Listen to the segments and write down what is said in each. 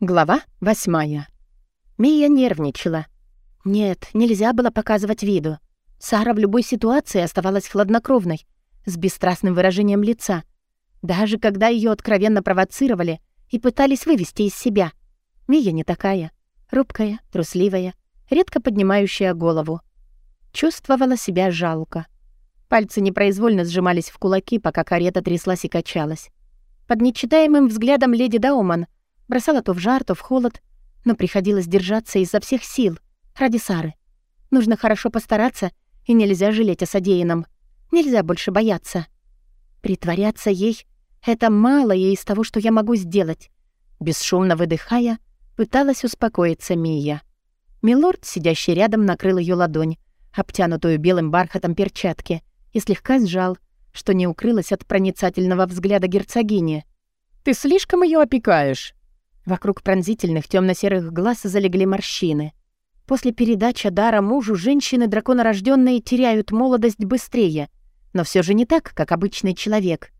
Глава восьмая. Мия нервничала. Нет, нельзя было показывать виду. Сара в любой ситуации оставалась хладнокровной, с бесстрастным выражением лица. Даже когда ее откровенно провоцировали и пытались вывести из себя. Мия не такая. Рубкая, трусливая, редко поднимающая голову. Чувствовала себя жалко. Пальцы непроизвольно сжимались в кулаки, пока карета тряслась и качалась. Под нечитаемым взглядом леди Дауман — Бросала то в жар, то в холод, но приходилось держаться изо всех сил, ради Сары. Нужно хорошо постараться, и нельзя жалеть о содеянном. Нельзя больше бояться. Притворяться ей — это малое из того, что я могу сделать. Бесшумно выдыхая, пыталась успокоиться Мия. Милорд, сидящий рядом, накрыл ее ладонь, обтянутую белым бархатом перчатки, и слегка сжал, что не укрылось от проницательного взгляда герцогини. «Ты слишком ее опекаешь», Вокруг пронзительных темно-серых глаз залегли морщины. После передачи дара мужу женщины драконорожденные теряют молодость быстрее, но все же не так, как обычный человек.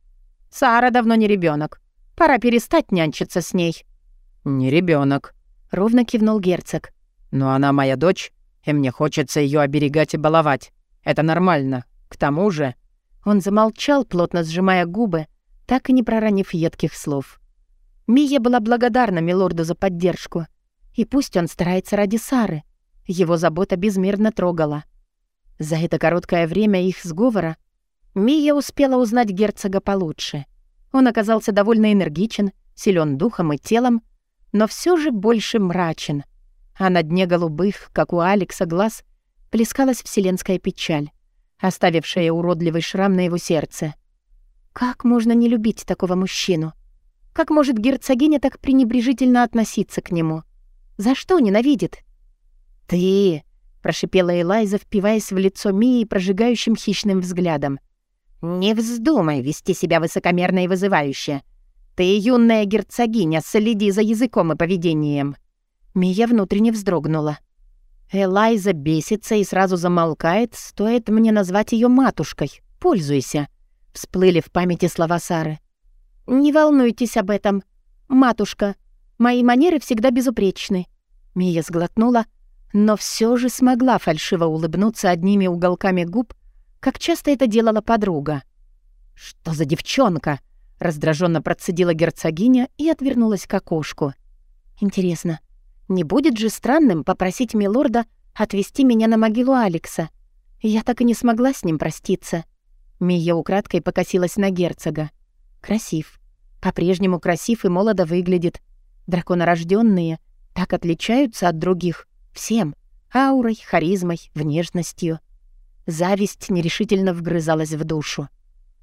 Сара давно не ребенок. Пора перестать нянчиться с ней. Не ребенок, ровно кивнул герцог. Но она моя дочь, и мне хочется ее оберегать и баловать. Это нормально. К тому же... Он замолчал, плотно сжимая губы, так и не проронив едких слов. Мия была благодарна милорду за поддержку. И пусть он старается ради Сары. Его забота безмерно трогала. За это короткое время их сговора Мия успела узнать герцога получше. Он оказался довольно энергичен, силен духом и телом, но все же больше мрачен. А на дне голубых, как у Алекса, глаз плескалась вселенская печаль, оставившая уродливый шрам на его сердце. Как можно не любить такого мужчину? Как может герцогиня так пренебрежительно относиться к нему? За что ненавидит? «Ты!» — прошипела Элайза, впиваясь в лицо Мии прожигающим хищным взглядом. «Не вздумай вести себя высокомерно и вызывающе. Ты, юная герцогиня, следи за языком и поведением». Мия внутренне вздрогнула. Элайза бесится и сразу замолкает, стоит мне назвать ее матушкой. Пользуйся. Всплыли в памяти слова Сары. «Не волнуйтесь об этом, матушка. Мои манеры всегда безупречны». Мия сглотнула, но все же смогла фальшиво улыбнуться одними уголками губ, как часто это делала подруга. «Что за девчонка?» — раздраженно процедила герцогиня и отвернулась к окошку. «Интересно, не будет же странным попросить милорда отвезти меня на могилу Алекса? Я так и не смогла с ним проститься». Мия украдкой покосилась на герцога. Красив. По-прежнему красив и молодо выглядит. Драконорожденные так отличаются от других. Всем. Аурой, харизмой, внешностью. Зависть нерешительно вгрызалась в душу.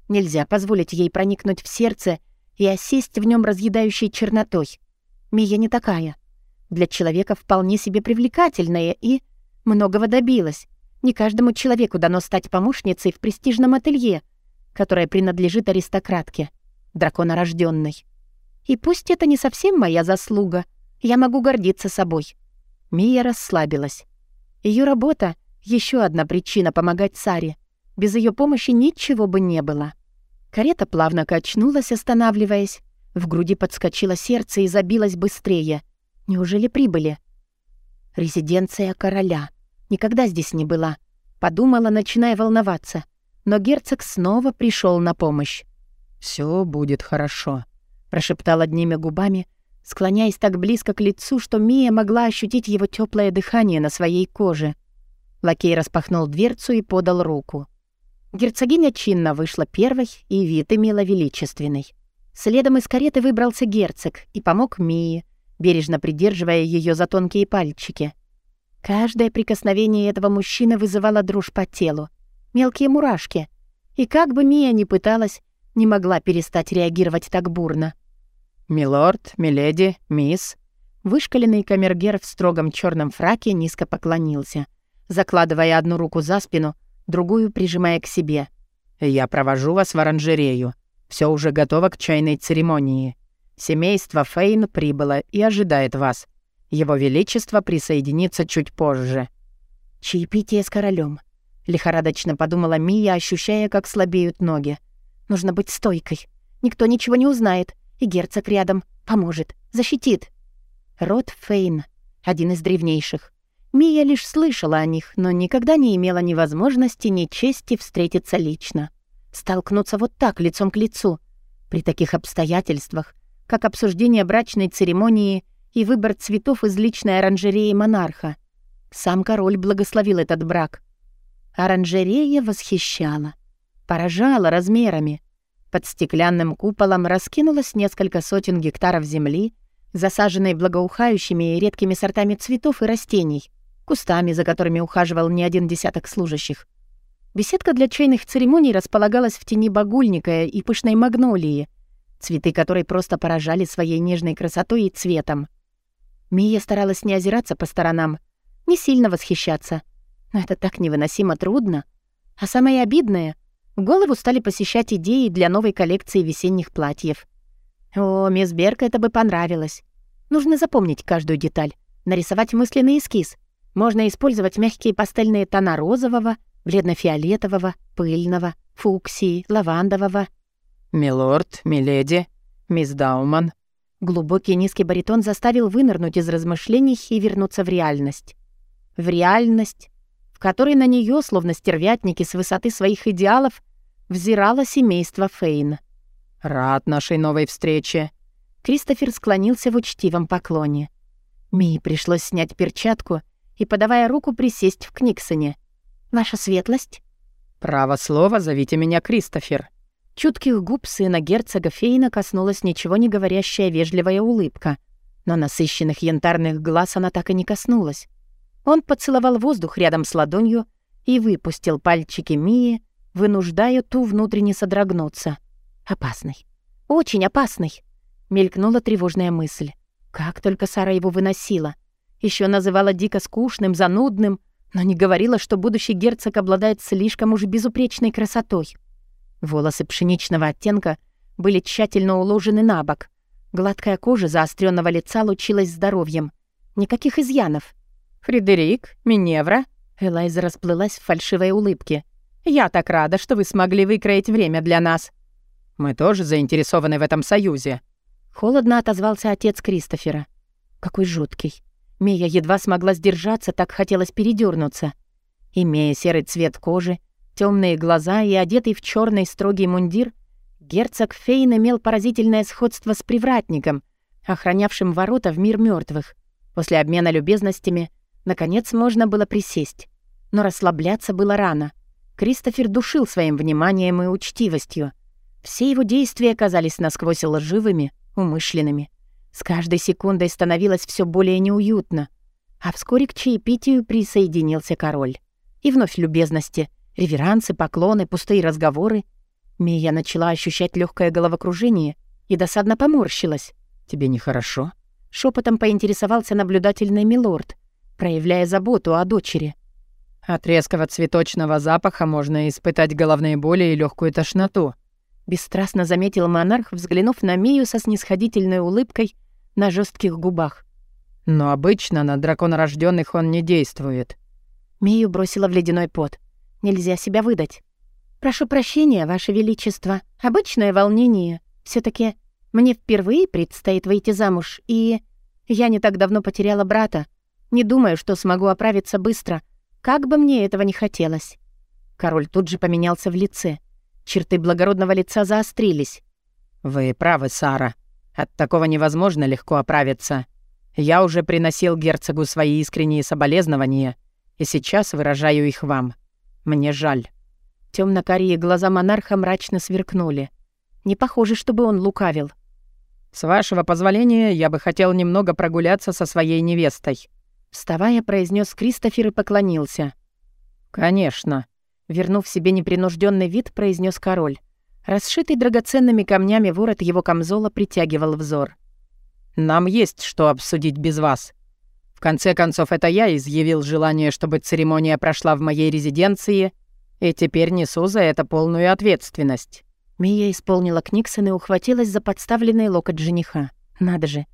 Нельзя позволить ей проникнуть в сердце и осесть в нем разъедающей чернотой. Мия не такая. Для человека вполне себе привлекательная и многого добилась. Не каждому человеку дано стать помощницей в престижном ателье, которое принадлежит аристократке драконорожденной. И пусть это не совсем моя заслуга, я могу гордиться собой. Мия расслабилась. Ее работа — еще одна причина помогать Саре. Без ее помощи ничего бы не было. Карета плавно качнулась, останавливаясь. В груди подскочило сердце и забилось быстрее. Неужели прибыли? Резиденция короля. Никогда здесь не была. Подумала, начиная волноваться. Но герцог снова пришел на помощь. Все будет хорошо», — прошептал одними губами, склоняясь так близко к лицу, что Мия могла ощутить его теплое дыхание на своей коже. Лакей распахнул дверцу и подал руку. Герцогиня чинно вышла первой, и вид имела величественный. Следом из кареты выбрался герцог и помог Мии, бережно придерживая ее за тонкие пальчики. Каждое прикосновение этого мужчины вызывало дрожь по телу, мелкие мурашки. И как бы Мия ни пыталась, не могла перестать реагировать так бурно. «Милорд, миледи, мисс...» Вышкаленный камергер в строгом черном фраке низко поклонился, закладывая одну руку за спину, другую прижимая к себе. «Я провожу вас в оранжерею. Все уже готово к чайной церемонии. Семейство Фейн прибыло и ожидает вас. Его Величество присоединится чуть позже». «Чаепитие с королем», — лихорадочно подумала Мия, ощущая, как слабеют ноги. Нужно быть стойкой. Никто ничего не узнает. И герцог рядом. Поможет. Защитит. Род Фейн, один из древнейших. Мия лишь слышала о них, но никогда не имела ни возможности, ни чести встретиться лично. Столкнуться вот так, лицом к лицу. При таких обстоятельствах, как обсуждение брачной церемонии и выбор цветов из личной оранжереи монарха. Сам король благословил этот брак. Оранжерея восхищала. Поражала размерами. Под стеклянным куполом раскинулось несколько сотен гектаров земли, засаженной благоухающими и редкими сортами цветов и растений, кустами, за которыми ухаживал не один десяток служащих. Беседка для чайных церемоний располагалась в тени багульника и пышной магнолии, цветы которой просто поражали своей нежной красотой и цветом. Мия старалась не озираться по сторонам, не сильно восхищаться. Но это так невыносимо трудно. А самое обидное — в голову стали посещать идеи для новой коллекции весенних платьев. О, мисс Берка это бы понравилось. Нужно запомнить каждую деталь, нарисовать мысленный эскиз. Можно использовать мягкие пастельные тона розового, бледно-фиолетового, пыльного, фуксии, лавандового. «Милорд, миледи, мисс Дауман». Глубокий низкий баритон заставил вынырнуть из размышлений и вернуться в реальность. В реальность, в которой на нее, словно стервятники с высоты своих идеалов, взирало семейство Фейн. «Рад нашей новой встрече». Кристофер склонился в учтивом поклоне. Мии пришлось снять перчатку и, подавая руку, присесть в Книксоне. «Ваша светлость?» «Право слово, зовите меня Кристофер». Чутких губ сына герцога Фейна коснулась ничего не говорящая вежливая улыбка, но насыщенных янтарных глаз она так и не коснулась. Он поцеловал воздух рядом с ладонью и выпустил пальчики Мии, вынуждая ту внутренне содрогнуться. «Опасный. Очень опасный!» — мелькнула тревожная мысль. Как только Сара его выносила. Еще называла дико скучным, занудным, но не говорила, что будущий герцог обладает слишком уж безупречной красотой. Волосы пшеничного оттенка были тщательно уложены на бок. Гладкая кожа заостренного лица лучилась здоровьем. Никаких изъянов. «Фредерик, Миневра», Элайза расплылась в фальшивой улыбке. «Я так рада, что вы смогли выкроить время для нас. Мы тоже заинтересованы в этом союзе». Холодно отозвался отец Кристофера. Какой жуткий. Мия едва смогла сдержаться, так хотелось передернуться. Имея серый цвет кожи, темные глаза и одетый в черный строгий мундир, герцог Фейн имел поразительное сходство с привратником, охранявшим ворота в мир мертвых. После обмена любезностями, наконец, можно было присесть. Но расслабляться было рано. Кристофер душил своим вниманием и учтивостью. Все его действия казались насквозь лживыми, умышленными. С каждой секундой становилось все более неуютно. А вскоре к чаепитию присоединился король. И вновь любезности, реверансы, поклоны, пустые разговоры. Мия начала ощущать легкое головокружение и досадно поморщилась. «Тебе нехорошо?» Шепотом поинтересовался наблюдательный милорд, проявляя заботу о дочери. «От резкого цветочного запаха можно испытать головные боли и легкую тошноту», бесстрастно заметил монарх, взглянув на Мию со снисходительной улыбкой на жестких губах. Но обычно на драконорожденных он не действует. Мию бросила в ледяной пот. Нельзя себя выдать. «Прошу прощения, Ваше Величество. Обычное волнение. все таки мне впервые предстоит выйти замуж, и... Я не так давно потеряла брата. Не думаю, что смогу оправиться быстро, как бы мне этого не хотелось». Король тут же поменялся в лице. Черты благородного лица заострились. «Вы правы, Сара. От такого невозможно легко оправиться. Я уже приносил герцогу свои искренние соболезнования, и сейчас выражаю их вам. Мне жаль». Темно-карие глаза монарха мрачно сверкнули. Не похоже, чтобы он лукавил. «С вашего позволения, я бы хотел немного прогуляться со своей невестой». Вставая, произнес Кристофер и поклонился. «Конечно», — вернув себе непринужденный вид, произнес король. Расшитый драгоценными камнями ворот его камзола притягивал взор. «Нам есть что обсудить без вас. В конце концов, это я изъявил желание, чтобы церемония прошла в моей резиденции, и теперь несу за это полную ответственность». Мия исполнила Книксон и ухватилась за подставленный локоть жениха. Надо же.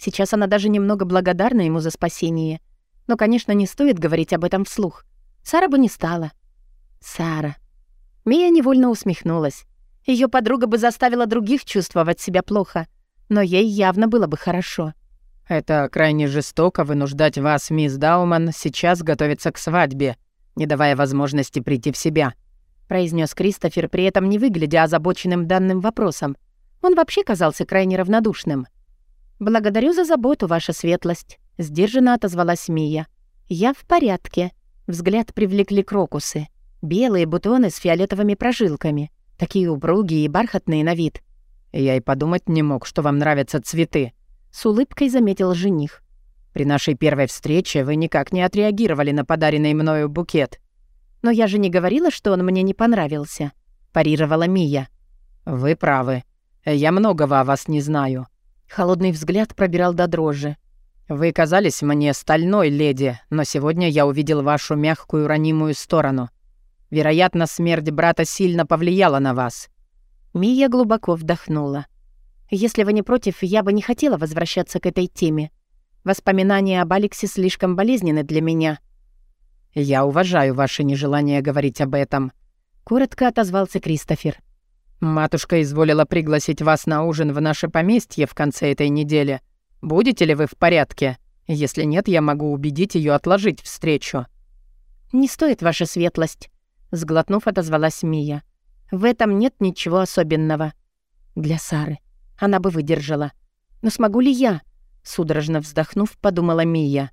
Сейчас она даже немного благодарна ему за спасение. Но, конечно, не стоит говорить об этом вслух. Сара бы не стала. Сара. Мия невольно усмехнулась. Ее подруга бы заставила других чувствовать себя плохо, но ей явно было бы хорошо. «Это крайне жестоко вынуждать вас, мисс Дауман, сейчас готовиться к свадьбе, не давая возможности прийти в себя», произнес Кристофер, при этом не выглядя озабоченным данным вопросом. Он вообще казался крайне равнодушным. «Благодарю за заботу, ваша светлость», — сдержанно отозвалась Мия. «Я в порядке». Взгляд привлекли крокусы. Белые бутоны с фиолетовыми прожилками. Такие упругие и бархатные на вид. «Я и подумать не мог, что вам нравятся цветы», с улыбкой заметил жених. «При нашей первой встрече вы никак не отреагировали на подаренный мною букет». «Но я же не говорила, что он мне не понравился», — парировала Мия. «Вы правы. Я многого о вас не знаю». Холодный взгляд пробирал до дрожи. «Вы казались мне стальной, леди, но сегодня я увидел вашу мягкую ранимую сторону. Вероятно, смерть брата сильно повлияла на вас». Мия глубоко вдохнула. Если вы не против, я бы не хотела возвращаться к этой теме. Воспоминания об Алексе слишком болезненны для меня». «Я уважаю ваше нежелание говорить об этом», — коротко отозвался Кристофер. «Матушка изволила пригласить вас на ужин в наше поместье в конце этой недели. Будете ли вы в порядке? Если нет, я могу убедить ее отложить встречу». «Не стоит, ваша светлость», — сглотнув, отозвалась Мия. «В этом нет ничего особенного. Для Сары. Она бы выдержала. Но смогу ли я? Судорожно вздохнув, подумала Мия.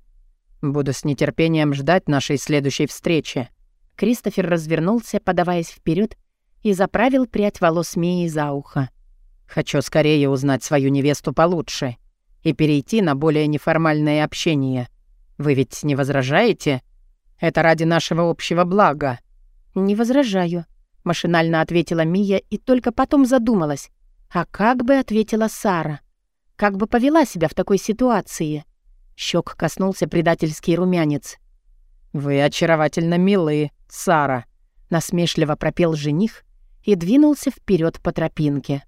«Буду с нетерпением ждать нашей следующей встречи». Кристофер развернулся, подаваясь вперед, и заправил прядь волос Мии за ухо. «Хочу скорее узнать свою невесту получше и перейти на более неформальное общение. Вы ведь не возражаете? Это ради нашего общего блага». «Не возражаю», — машинально ответила Мия и только потом задумалась. А как бы ответила Сара? Как бы повела себя в такой ситуации? Щек коснулся предательский румянец. «Вы очаровательно милые, Сара», — насмешливо пропел жених и двинулся вперед по тропинке.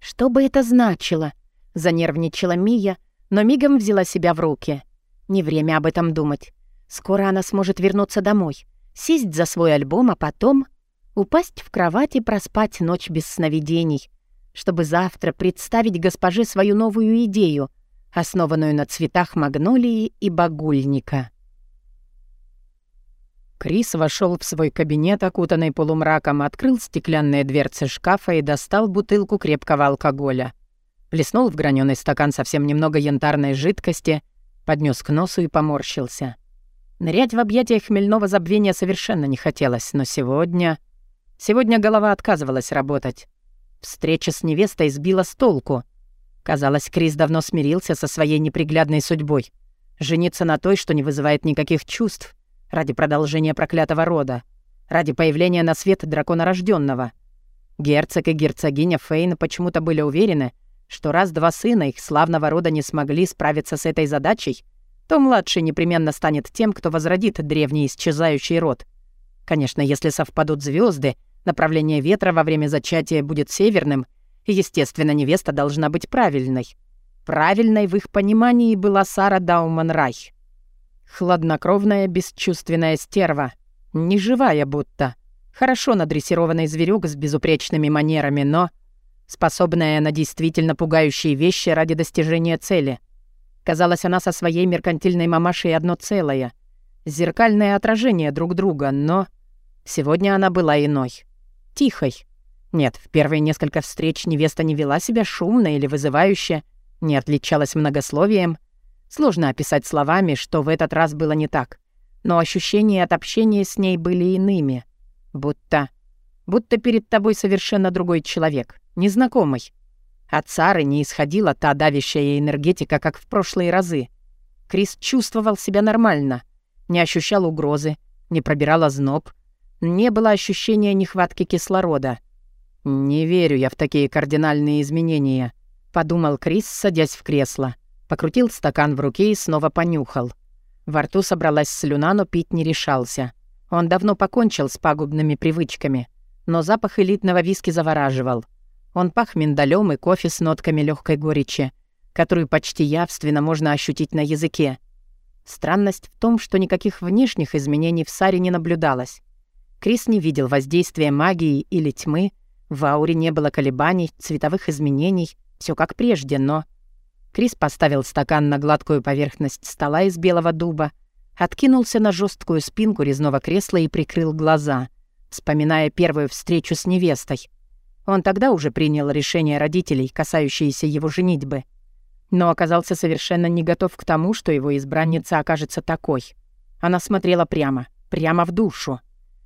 «Что бы это значило?» — занервничала Мия, но мигом взяла себя в руки. Не время об этом думать. Скоро она сможет вернуться домой, сесть за свой альбом, а потом упасть в кровать и проспать ночь без сновидений, чтобы завтра представить госпоже свою новую идею, основанную на цветах магнолии и багульника. Крис вошел в свой кабинет, окутанный полумраком, открыл стеклянные дверцы шкафа и достал бутылку крепкого алкоголя. Плеснул в граненый стакан совсем немного янтарной жидкости, поднес к носу и поморщился. Нырять в объятия хмельного забвения совершенно не хотелось, но сегодня... Сегодня голова отказывалась работать. Встреча с невестой сбила с толку. Казалось, Крис давно смирился со своей неприглядной судьбой. Жениться на той, что не вызывает никаких чувств, ради продолжения проклятого рода, ради появления на свет дракона рожденного. Герцог и герцогиня Фейн почему-то были уверены, что раз два сына их славного рода не смогли справиться с этой задачей, то младший непременно станет тем, кто возродит древний исчезающий род. Конечно, если совпадут звезды Направление ветра во время зачатия будет северным, и, естественно, невеста должна быть правильной. Правильной в их понимании была Сара Дауман-Рай. Хладнокровная, бесчувственная стерва. Неживая будто. Хорошо надрессированный зверюк с безупречными манерами, но способная на действительно пугающие вещи ради достижения цели. Казалось, она со своей меркантильной мамашей одно целое. Зеркальное отражение друг друга, но... Сегодня она была иной тихой. Нет, в первые несколько встреч невеста не вела себя шумно или вызывающе, не отличалась многословием. Сложно описать словами, что в этот раз было не так. Но ощущения от общения с ней были иными. Будто... Будто перед тобой совершенно другой человек, незнакомый. От Сары не исходила та давящая энергетика, как в прошлые разы. Крис чувствовал себя нормально, не ощущал угрозы, не пробирал озноб — не было ощущения нехватки кислорода. «Не верю я в такие кардинальные изменения», — подумал Крис, садясь в кресло. Покрутил стакан в руке и снова понюхал. Во рту собралась слюна, но пить не решался. Он давно покончил с пагубными привычками, но запах элитного виски завораживал. Он пах миндалем и кофе с нотками легкой горечи, которую почти явственно можно ощутить на языке. Странность в том, что никаких внешних изменений в Саре не наблюдалось. Крис не видел воздействия магии или тьмы, в ауре не было колебаний, цветовых изменений, все как прежде, но... Крис поставил стакан на гладкую поверхность стола из белого дуба, откинулся на жесткую спинку резного кресла и прикрыл глаза, вспоминая первую встречу с невестой. Он тогда уже принял решение родителей, касающееся его женитьбы, но оказался совершенно не готов к тому, что его избранница окажется такой. Она смотрела прямо, прямо в душу.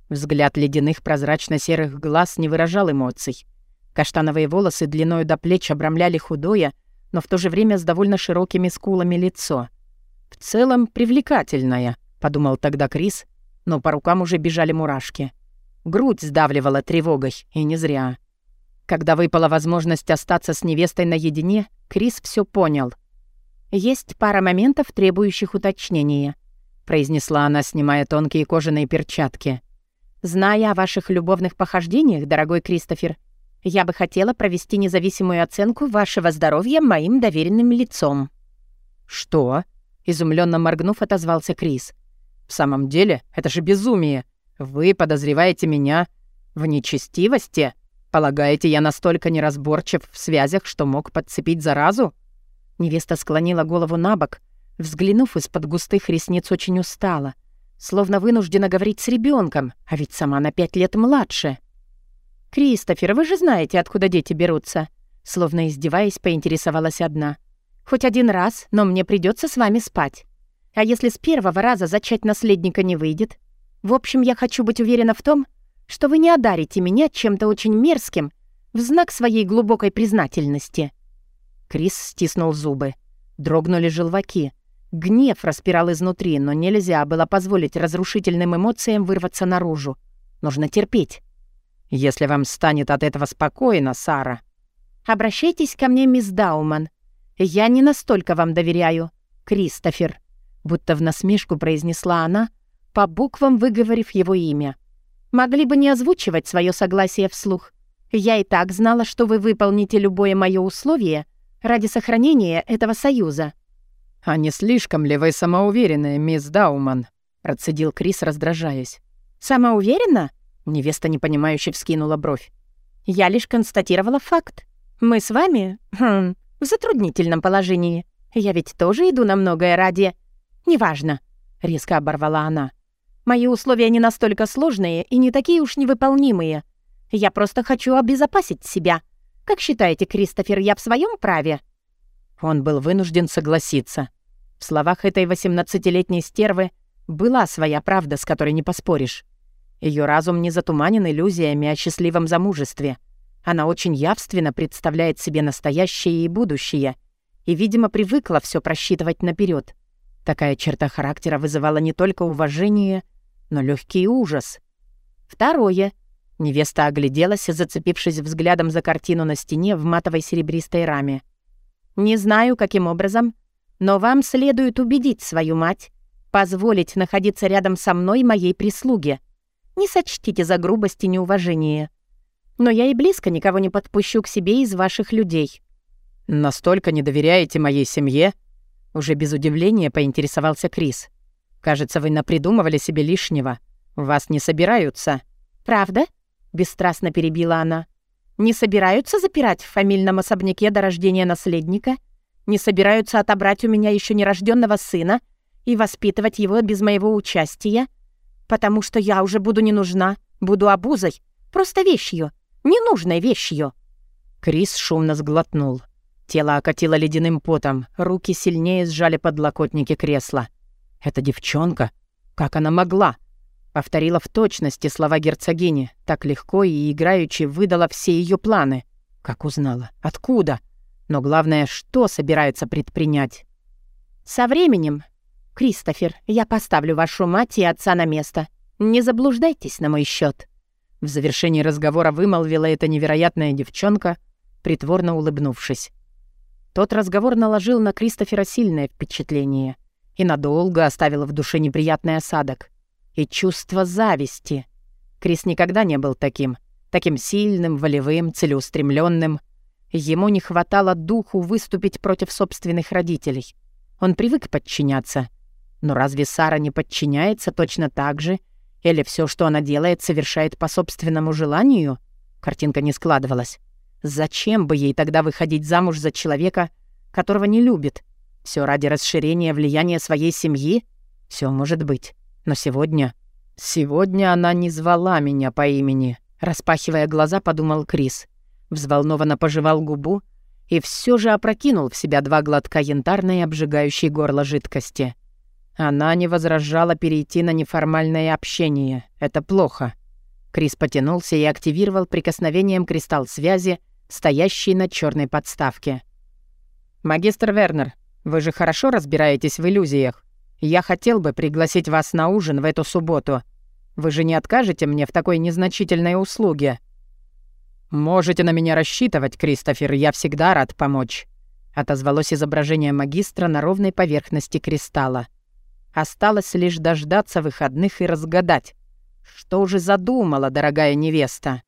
Взгляд ледяных прозрачно-серых глаз не выражал эмоций. Каштановые волосы длиною до плеч обрамляли худое, но в то же время с довольно широкими скулами лицо. «В целом привлекательная», — подумал тогда Крис, но по рукам уже бежали мурашки. Грудь сдавливала тревогой, и не зря. Когда выпала возможность остаться с невестой наедине, Крис все понял. «Есть пара моментов, требующих уточнения», — произнесла она, снимая тонкие кожаные перчатки. «Зная о ваших любовных похождениях, дорогой Кристофер, я бы хотела провести независимую оценку вашего здоровья моим доверенным лицом». «Что?» — изумленно моргнув, отозвался Крис. «В самом деле, это же безумие. Вы подозреваете меня в нечестивости? Полагаете, я настолько неразборчив в связях, что мог подцепить заразу?» Невеста склонила голову на бок, взглянув из-под густых ресниц очень устала, словно вынуждена говорить с ребенком, а ведь сама на пять лет младше. «Кристофер, вы же знаете, откуда дети берутся?» Словно издеваясь, поинтересовалась одна. «Хоть один раз, но мне придется с вами спать. А если с первого раза зачать наследника не выйдет? В общем, я хочу быть уверена в том, что вы не одарите меня чем-то очень мерзким в знак своей глубокой признательности». Крис стиснул зубы. Дрогнули желваки. Гнев распирал изнутри, но нельзя было позволить разрушительным эмоциям вырваться наружу. Нужно терпеть. Если вам станет от этого спокойно, Сара. Обращайтесь ко мне, мисс Дауман. Я не настолько вам доверяю, Кристофер. Будто в насмешку произнесла она, по буквам выговорив его имя. Могли бы не озвучивать свое согласие вслух. Я и так знала, что вы выполните любое мое условие ради сохранения этого союза. «А не слишком ли вы самоуверенная, мисс Дауман?» процедил Крис, раздражаясь. «Самоуверенно?» Невеста непонимающе вскинула бровь. «Я лишь констатировала факт. Мы с вами, хм, в затруднительном положении. Я ведь тоже иду на многое ради...» «Неважно», — резко оборвала она. «Мои условия не настолько сложные и не такие уж невыполнимые. Я просто хочу обезопасить себя. Как считаете, Кристофер, я в своем праве?» Он был вынужден согласиться. В словах этой восемнадцатилетней стервы была своя правда, с которой не поспоришь. Ее разум не затуманен иллюзиями о счастливом замужестве. Она очень явственно представляет себе настоящее и будущее, и, видимо, привыкла все просчитывать наперед. Такая черта характера вызывала не только уважение, но легкий ужас. Второе. Невеста огляделась, зацепившись взглядом за картину на стене в матовой серебристой раме. «Не знаю, каким образом, но вам следует убедить свою мать, позволить находиться рядом со мной моей прислуге. Не сочтите за грубость и неуважение. Но я и близко никого не подпущу к себе из ваших людей». «Настолько не доверяете моей семье?» Уже без удивления поинтересовался Крис. «Кажется, вы напридумывали себе лишнего. Вас не собираются». «Правда?» — бесстрастно перебила она. «Не собираются запирать в фамильном особняке до рождения наследника? Не собираются отобрать у меня еще нерожденного сына и воспитывать его без моего участия?» Потому что я уже буду не нужна, буду обузой, просто вещью, ненужной вещью». Крис шумно сглотнул. Тело окатило ледяным потом, руки сильнее сжали подлокотники кресла. «Эта девчонка? Как она могла?» Повторила в точности слова герцогини, так легко и играючи выдала все ее планы. Как узнала? Откуда? Но главное, что собирается предпринять? «Со временем «Кристофер, я поставлю вашу мать и отца на место. Не заблуждайтесь на мой счет. В завершении разговора вымолвила эта невероятная девчонка, притворно улыбнувшись. Тот разговор наложил на Кристофера сильное впечатление и надолго оставил в душе неприятный осадок. И чувство зависти. Крис никогда не был таким. Таким сильным, волевым, целеустремленным. Ему не хватало духу выступить против собственных родителей. Он привык подчиняться — но разве Сара не подчиняется точно так же? Или все, что она делает, совершает по собственному желанию? Картинка не складывалась. Зачем бы ей тогда выходить замуж за человека, которого не любит. Все ради расширения влияния своей семьи? Все может быть. Но сегодня... Сегодня она не звала меня по имени. Распахивая глаза, подумал Крис. Взволнованно пожевал губу и все же опрокинул в себя два глотка янтарной, обжигающей горло жидкости. Она не возражала перейти на неформальное общение. Это плохо. Крис потянулся и активировал прикосновением кристалл связи, стоящий на черной подставке. «Магистр Вернер, вы же хорошо разбираетесь в иллюзиях. Я хотел бы пригласить вас на ужин в эту субботу. Вы же не откажете мне в такой незначительной услуге?» «Можете на меня рассчитывать, Кристофер, я всегда рад помочь», — отозвалось изображение магистра на ровной поверхности кристалла. Осталось лишь дождаться выходных и разгадать. Что же задумала дорогая невеста?